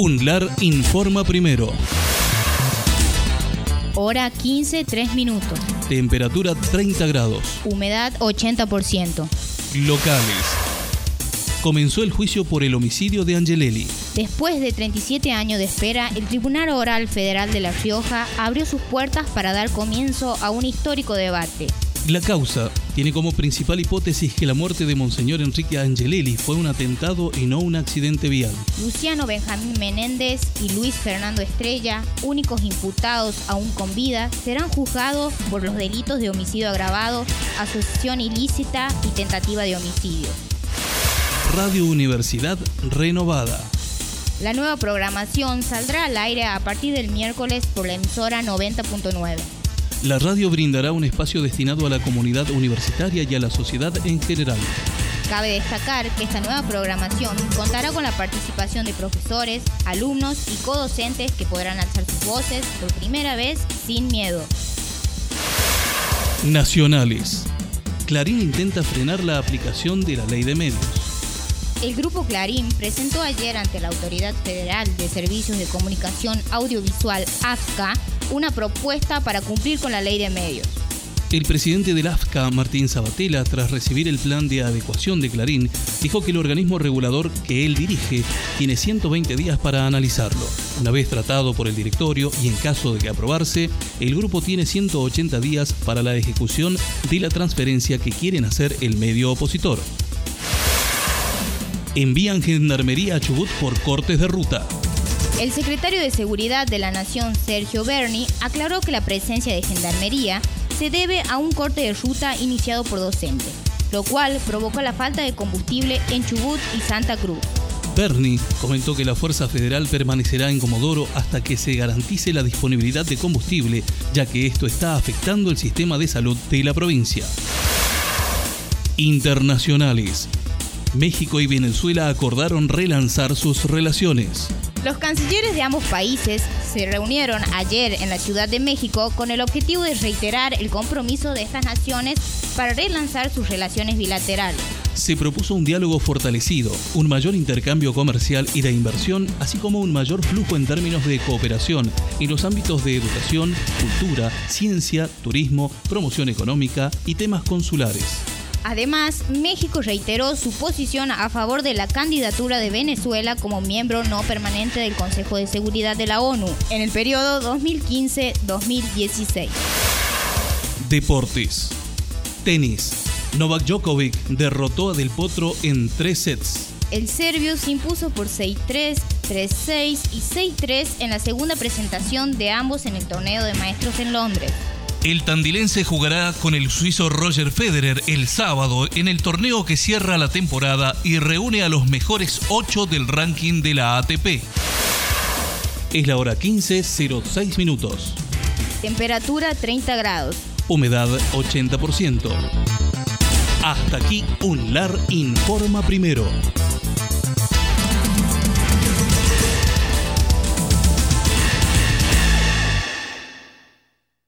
UNLAR informa primero. Hora 15, 3 minutos. Temperatura 30 grados. Humedad 80%. Locales. Comenzó el juicio por el homicidio de Angelelli. Después de 37 años de espera, el Tribunal Oral Federal de La Rioja abrió sus puertas para dar comienzo a un histórico debate. La causa tiene como principal hipótesis que la muerte de Monseñor Enrique Angelelli fue un atentado y no un accidente vial. Luciano Benjamín Menéndez y Luis Fernando Estrella, únicos imputados aún con vida, serán juzgados por los delitos de homicidio agravado, asociación ilícita y tentativa de homicidio. Radio Universidad renovada. La nueva programación saldrá al aire a partir del miércoles por la emisora 90.9. La radio brindará un espacio destinado a la comunidad universitaria y a la sociedad en general. Cabe destacar que esta nueva programación contará con la participación de profesores, alumnos y codocentes que podrán alzar sus voces por primera vez sin miedo. Nacionales. Clarín intenta frenar la aplicación de la ley de medios. El Grupo Clarín presentó ayer ante la Autoridad Federal de Servicios de Comunicación Audiovisual, AFCA, una propuesta para cumplir con la ley de medios. El presidente del AFCA, Martín Sabatella, tras recibir el plan de adecuación de Clarín, dijo que el organismo regulador que él dirige tiene 120 días para analizarlo. Una vez tratado por el directorio y en caso de que aprobarse, el grupo tiene 180 días para la ejecución de la transferencia que quieren hacer el medio opositor. Envían gendarmería a Chubut por cortes de ruta. El secretario de Seguridad de la Nación, Sergio Berni, aclaró que la presencia de gendarmería se debe a un corte de ruta iniciado por docentes, lo cual provocó la falta de combustible en Chubut y Santa Cruz. Berni comentó que la Fuerza Federal permanecerá en Comodoro hasta que se garantice la disponibilidad de combustible, ya que esto está afectando el sistema de salud de la provincia. Internacionales. México y Venezuela acordaron relanzar sus relaciones. Los cancilleres de ambos países se reunieron ayer en la Ciudad de México con el objetivo de reiterar el compromiso de estas naciones para relanzar sus relaciones bilaterales. Se propuso un diálogo fortalecido, un mayor intercambio comercial y de inversión, así como un mayor flujo en términos de cooperación en los ámbitos de educación, cultura, ciencia, turismo, promoción económica y temas consulares. Además, México reiteró su posición a favor de la candidatura de Venezuela como miembro no permanente del Consejo de Seguridad de la ONU en el periodo 2015-2016. Deportes. Tenis. Novak Djokovic derrotó a Del Potro en tres sets. El serbio se impuso por 6-3, 3-6 y 6-3 en la segunda presentación de ambos en el torneo de maestros en Londres. El tandilense jugará con el suizo Roger Federer el sábado en el torneo que cierra la temporada y reúne a los mejores 8 del ranking de la ATP. Es la hora 15, 06 minutos. Temperatura 30 grados. Humedad 80%. Hasta aquí un LAR informa primero.